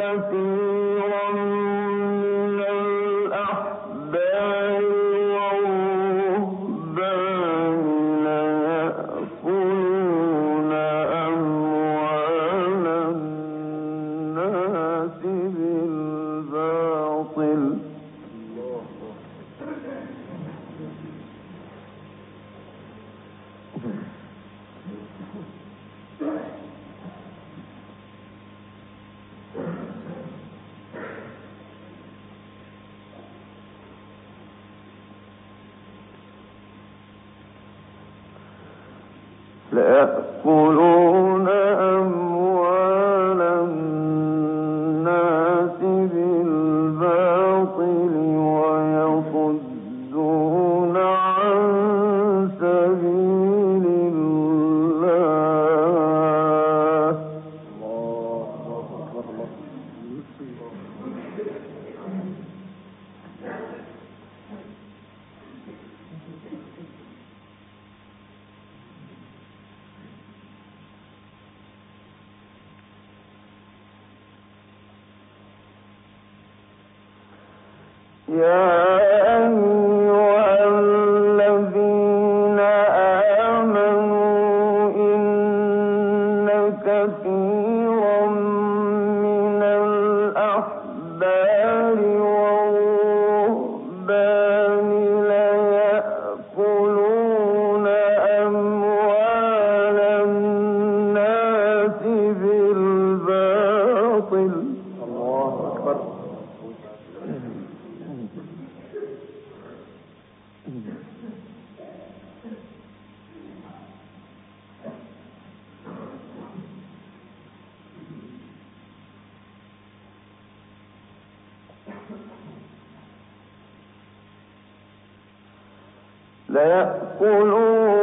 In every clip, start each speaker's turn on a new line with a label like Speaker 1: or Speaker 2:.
Speaker 1: كثيرا ليأكلون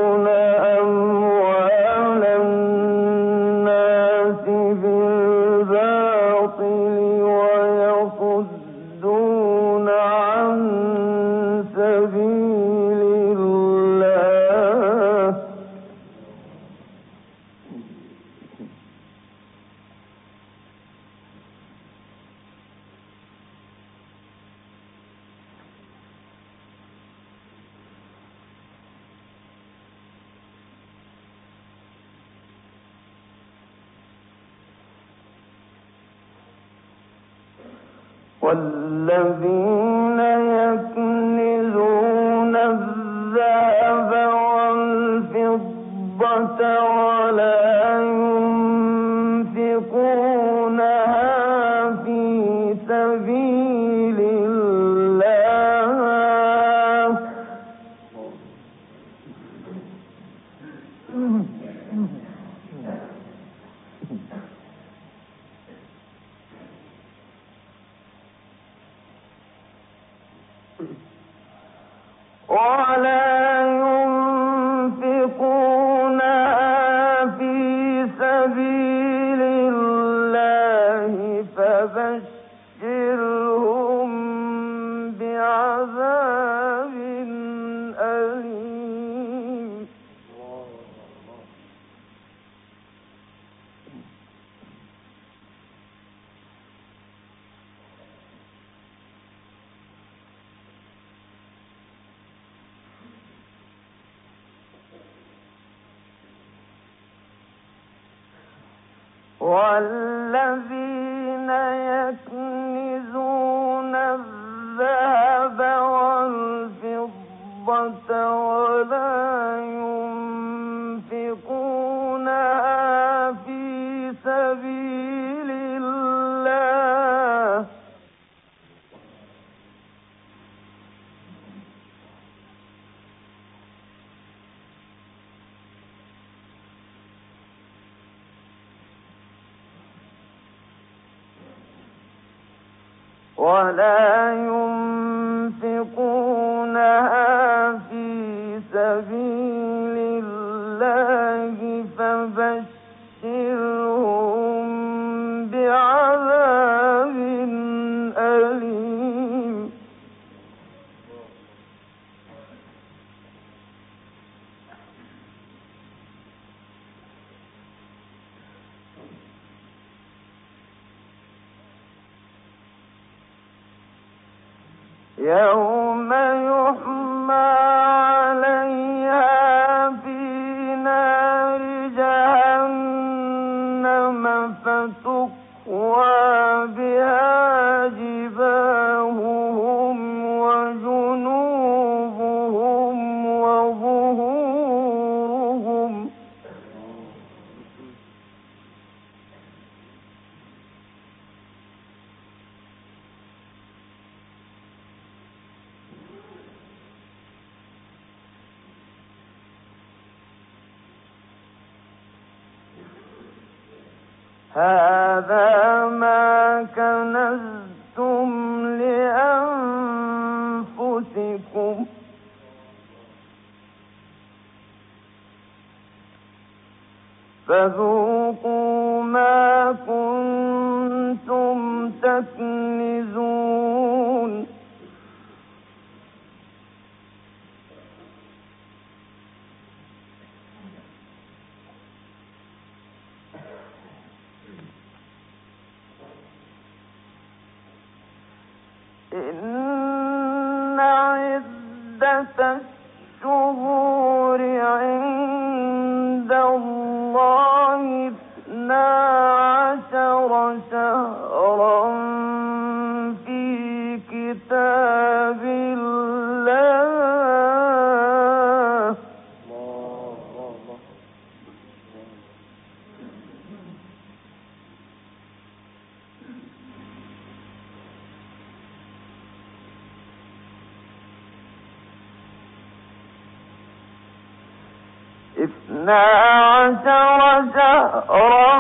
Speaker 1: شهرا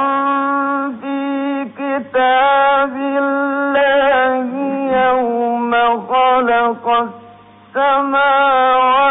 Speaker 1: في كتاب الله يوم خلق السماوات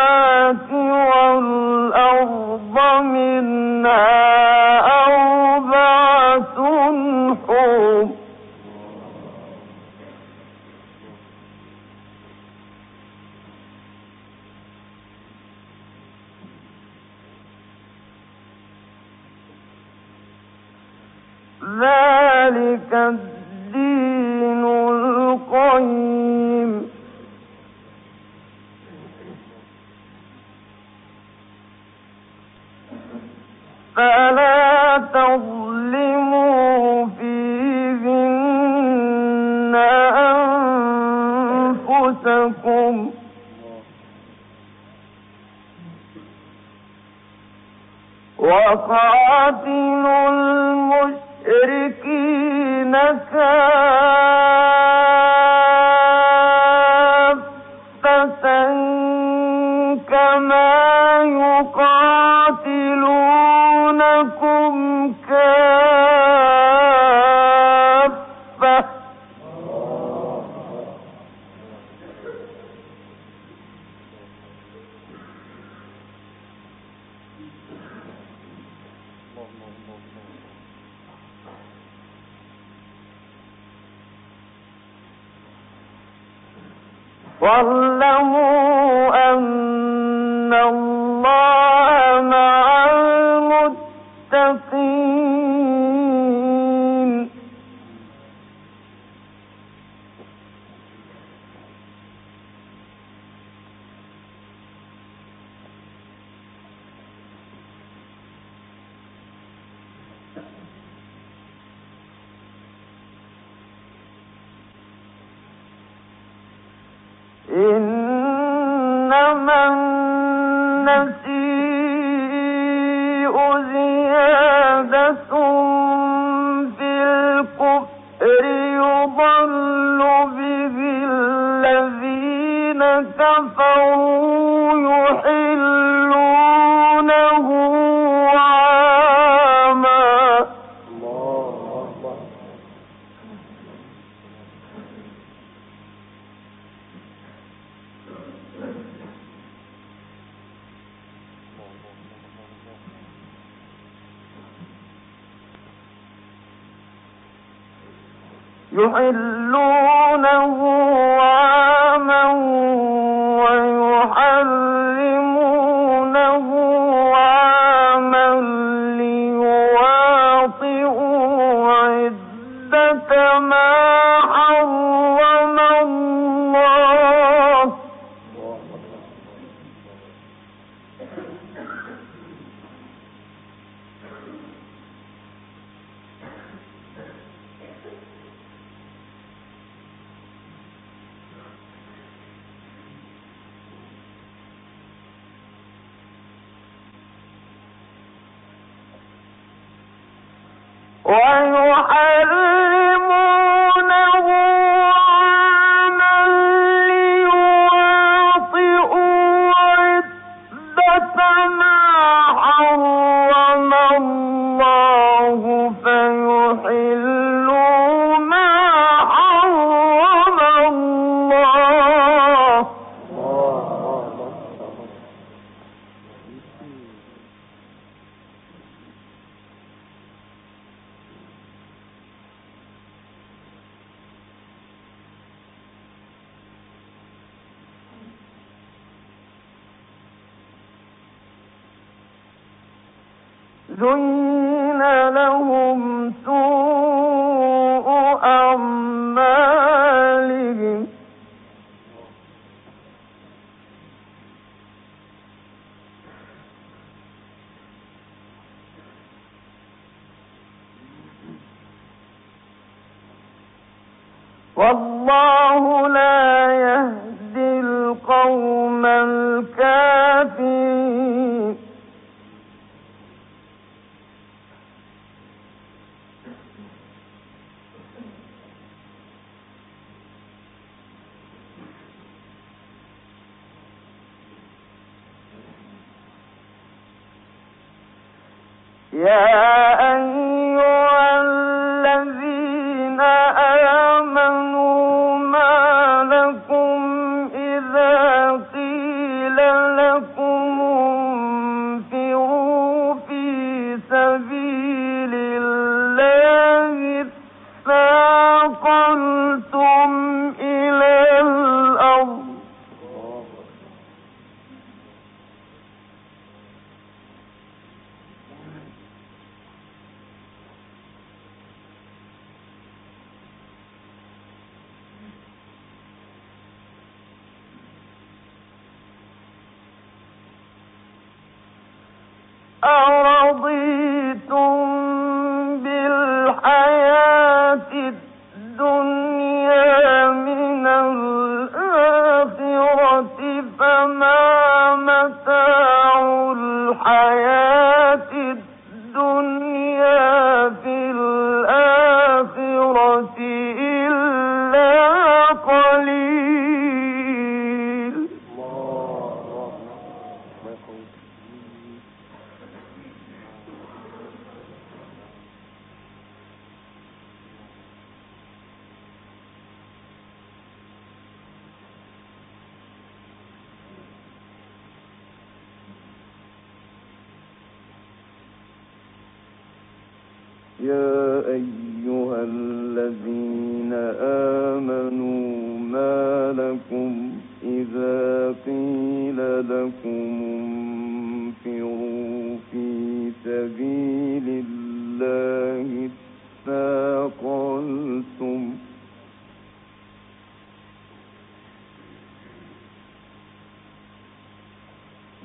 Speaker 1: ويحرم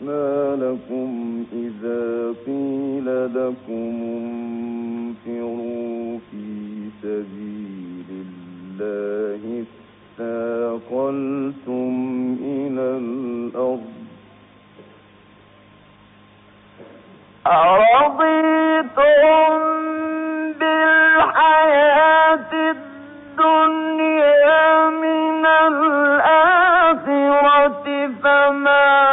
Speaker 1: مَا لَكُمْ إِذَا قِيلَ لَكُمْ انفِرُوا فِي سَبِيلِ اللَّهِ إِلَى الْأَرْضِ أَرَضِيتُم بِالْحَيَاةِ الدُّنْيَا مِنَ الْآخِرَةِ فَمَا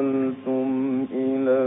Speaker 1: دخلتم إلى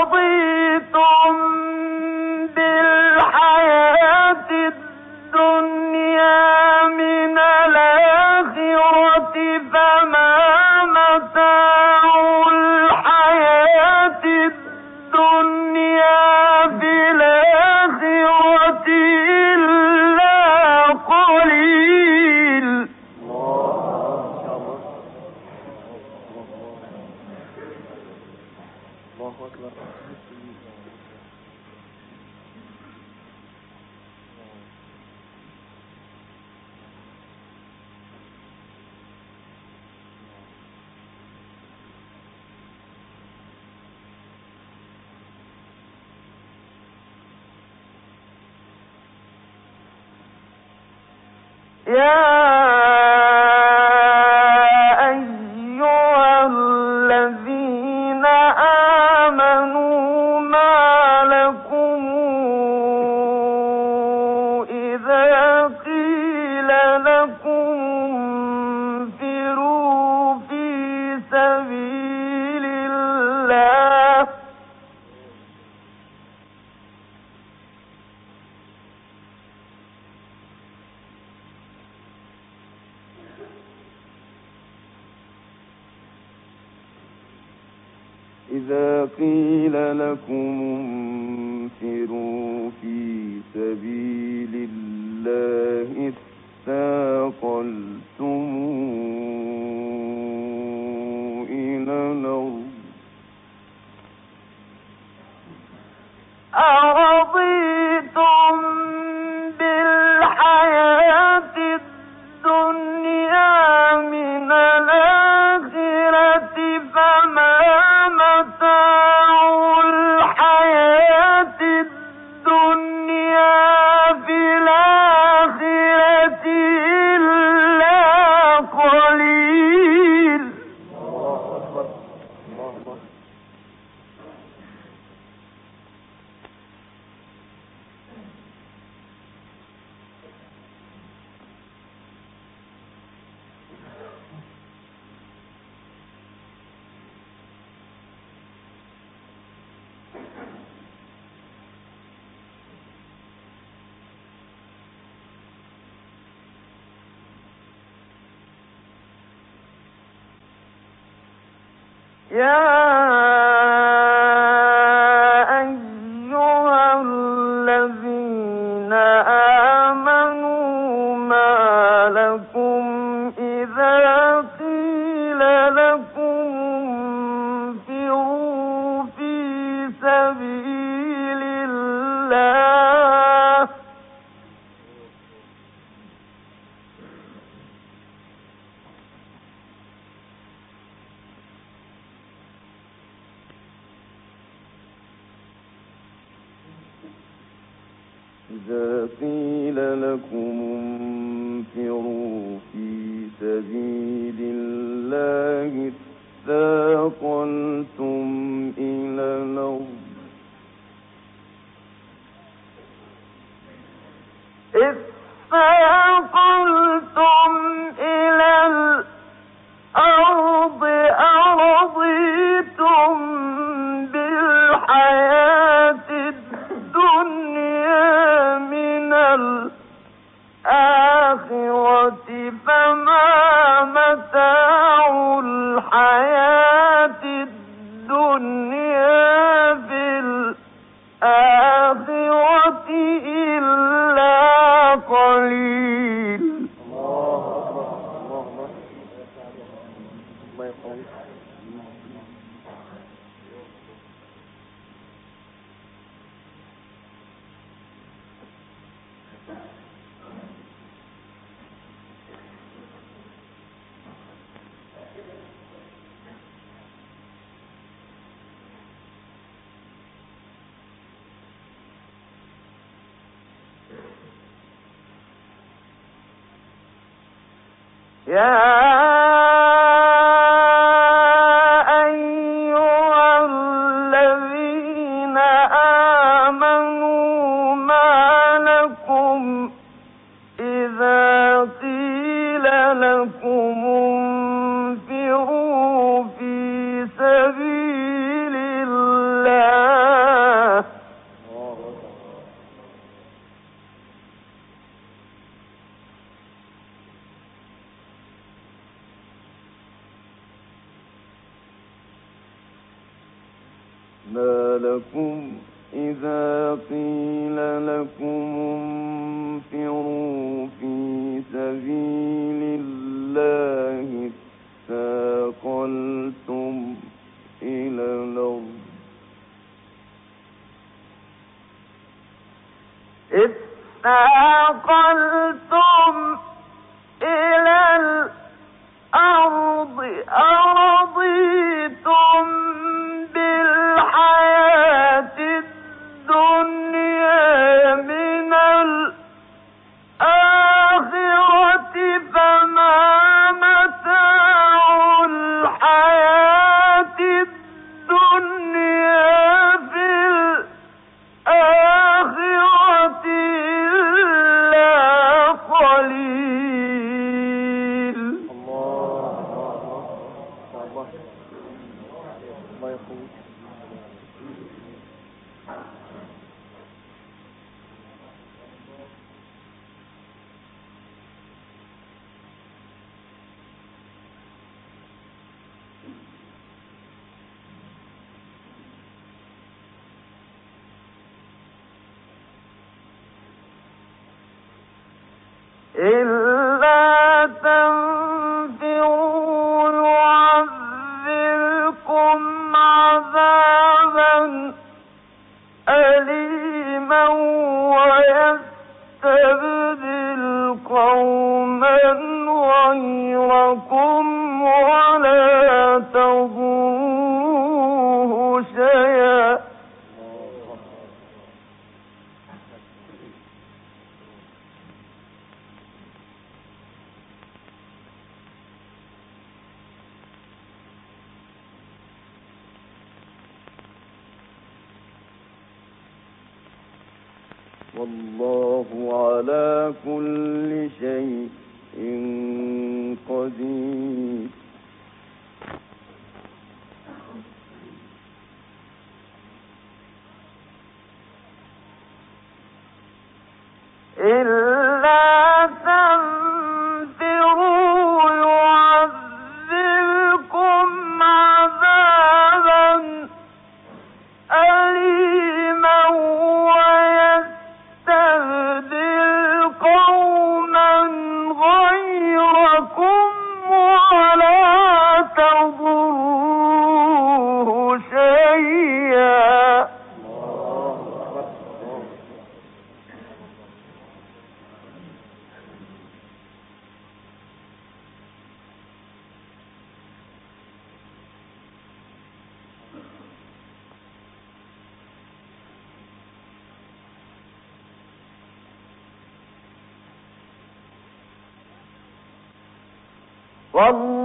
Speaker 1: Yeah.
Speaker 2: الله الله يقويك
Speaker 1: إلا والله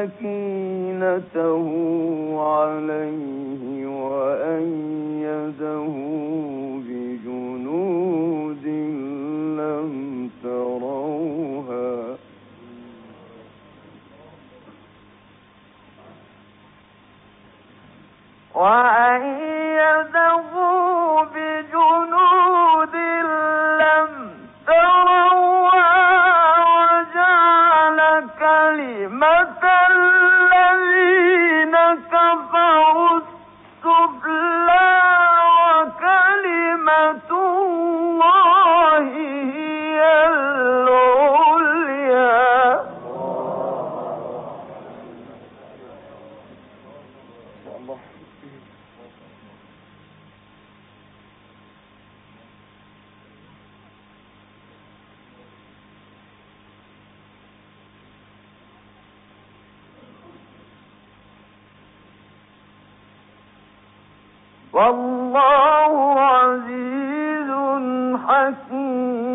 Speaker 2: الله
Speaker 1: والله عزيز حكيم.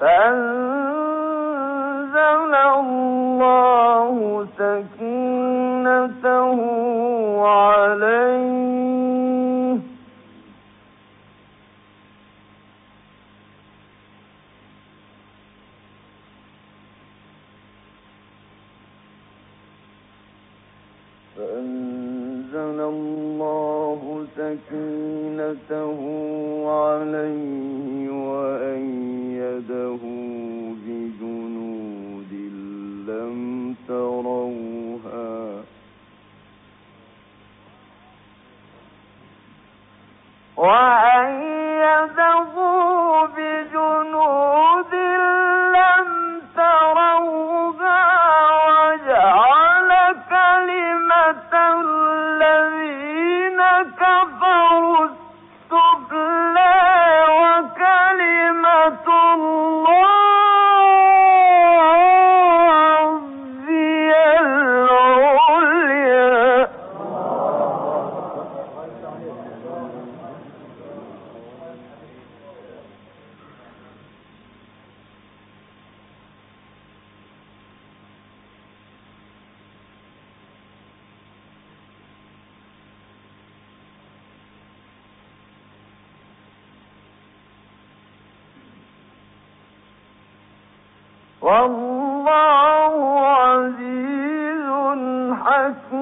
Speaker 1: فأنزل لك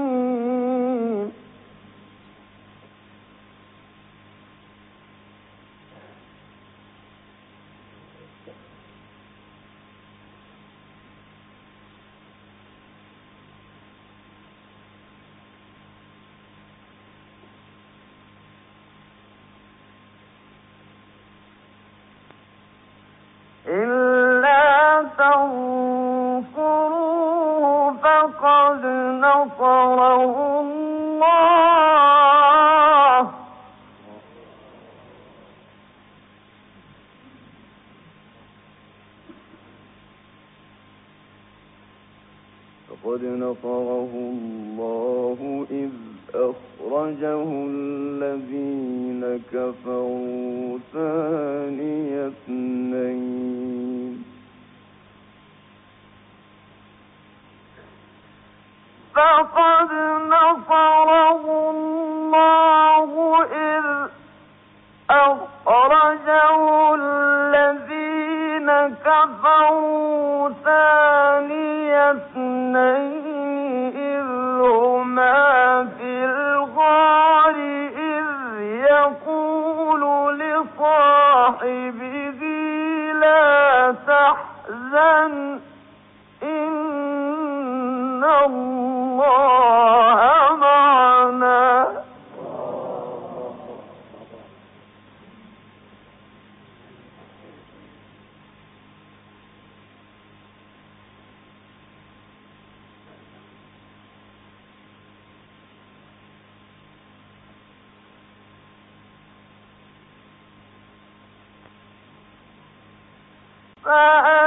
Speaker 1: فأ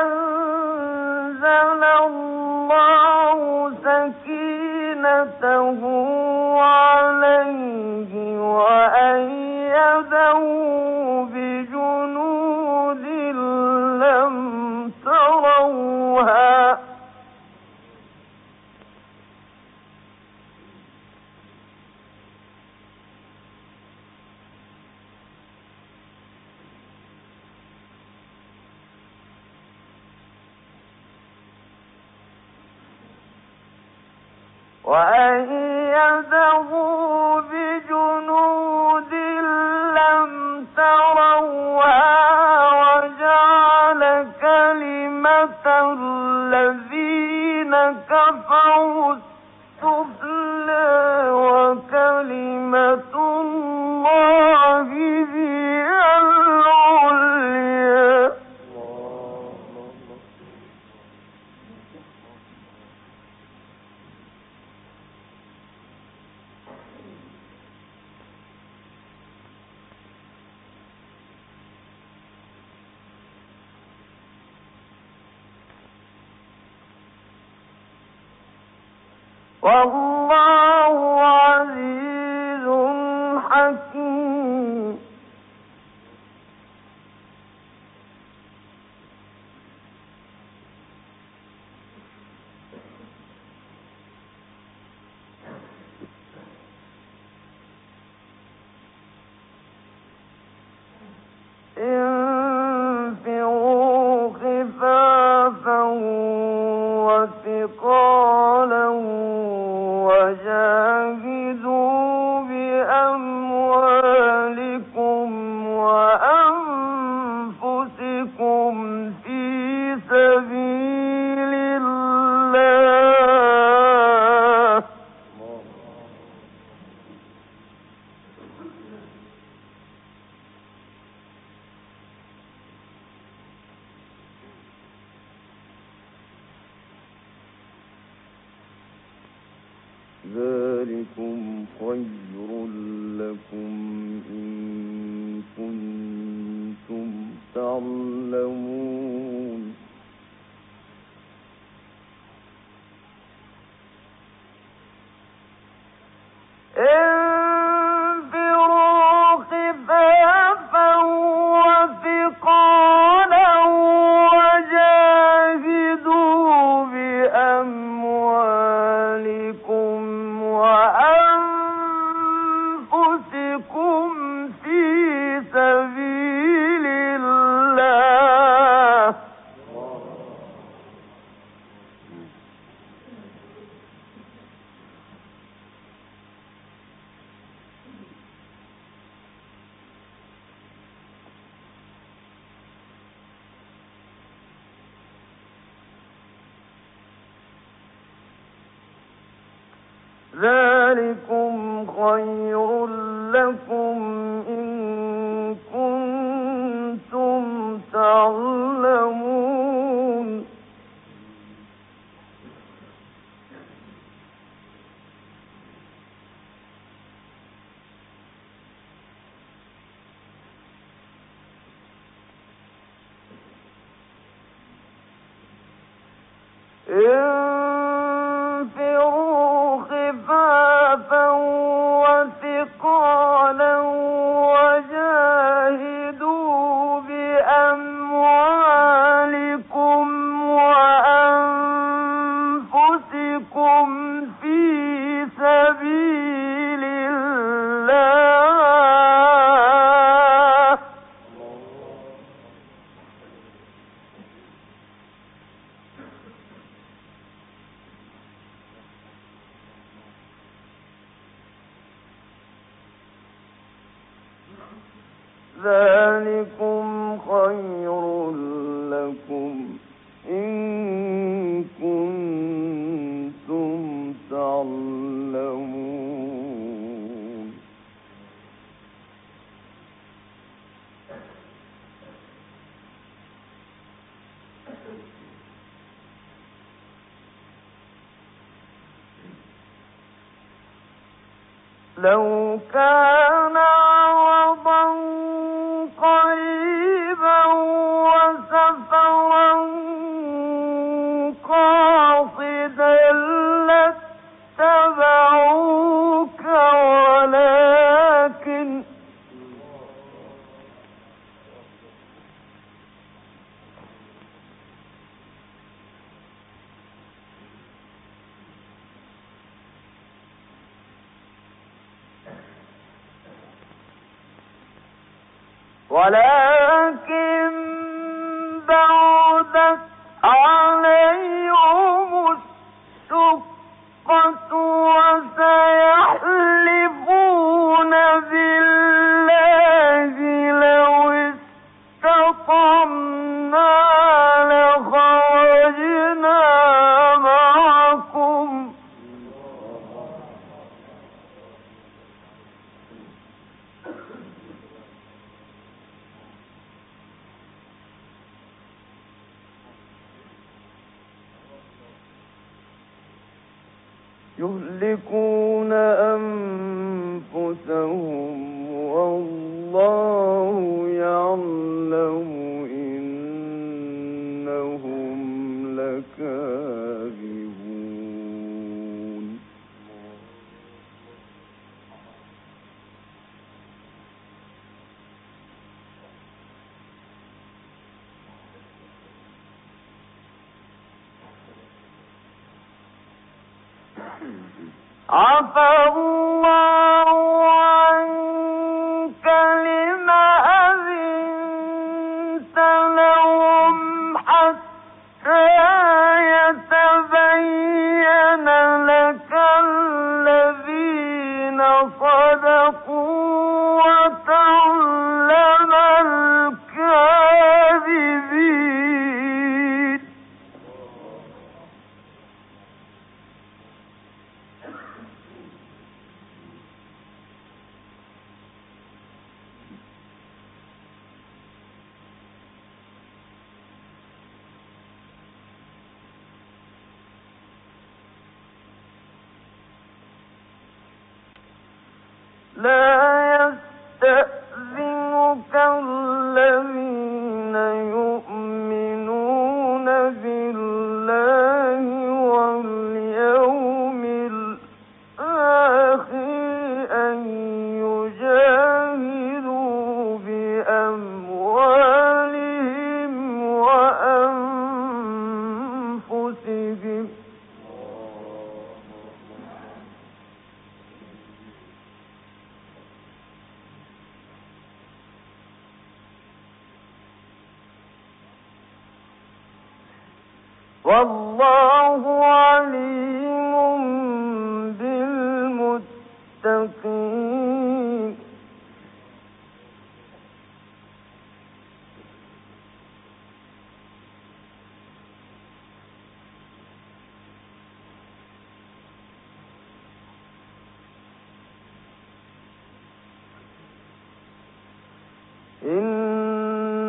Speaker 1: ذلكم خير لكم إن كنتم تعلمون.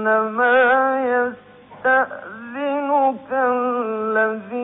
Speaker 1: إنما يستأذنك
Speaker 2: الذي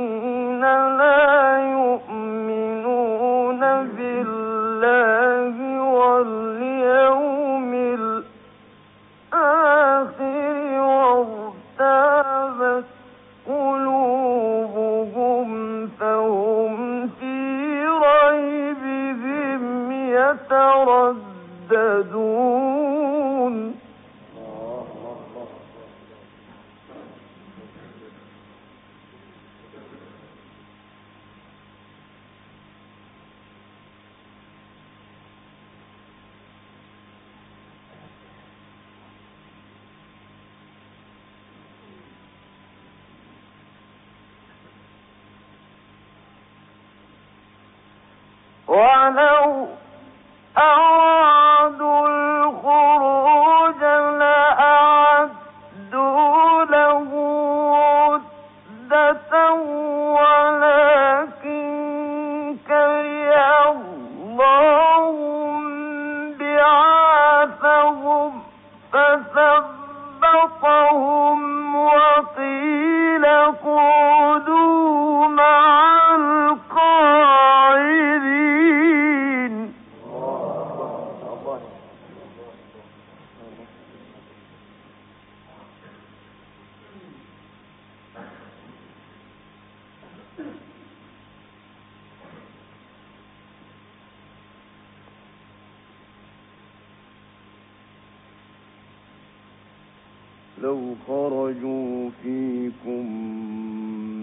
Speaker 3: لو خرجوا فيكم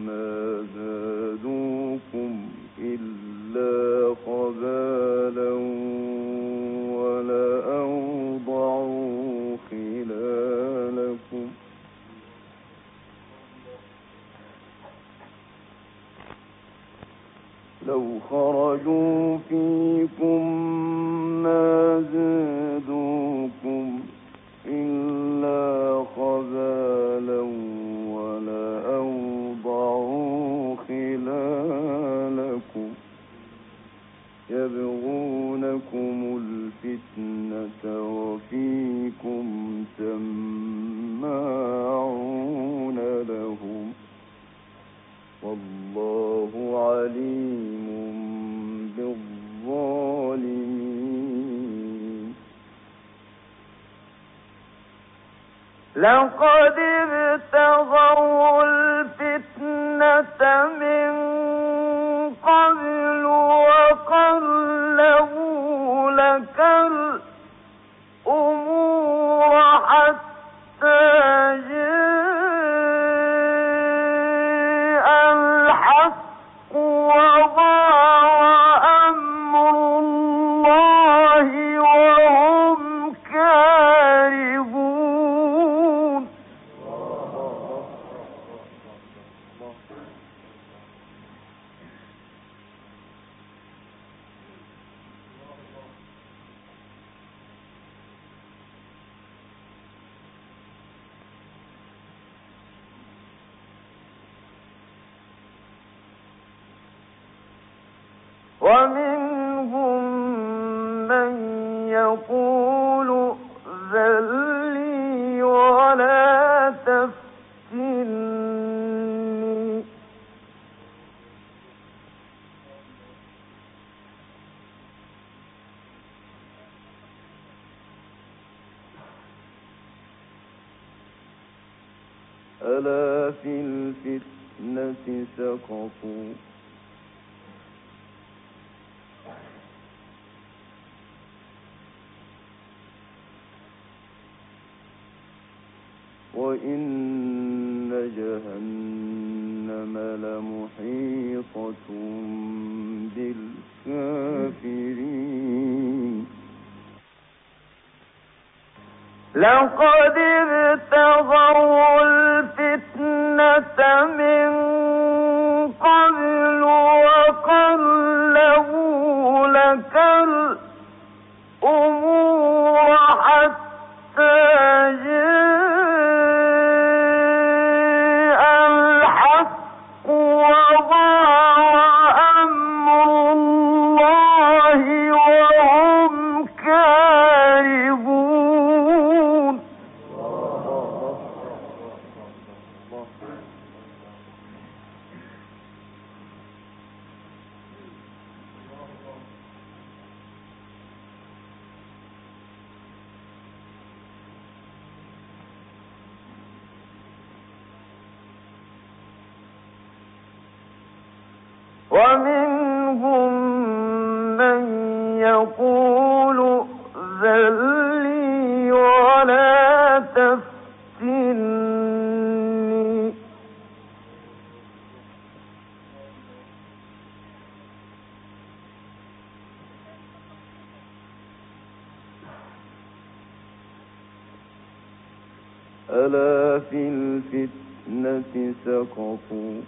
Speaker 3: ما زادوكم إلا خبالا ولأوضعوا خلالكم لو خرجوا فيكم ما زادوكم إلا خبالا ولأوضعوا خلالكم يبغونكم الفتنة وفيكم سماعون لهم والله عليم
Speaker 1: لقد ابتغوا الفتنة من قبل وقلبوا لك الأمور حتى جاء ومنهم من يقول ولا
Speaker 3: ألا في الفتنة سقطوا؟
Speaker 1: لقد ومنهم من يقول ذلي ولا تفتني.
Speaker 3: ألا في الفتنة سقطوا؟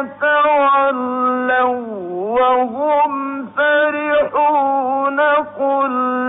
Speaker 1: يتولوا وهم فرحون قل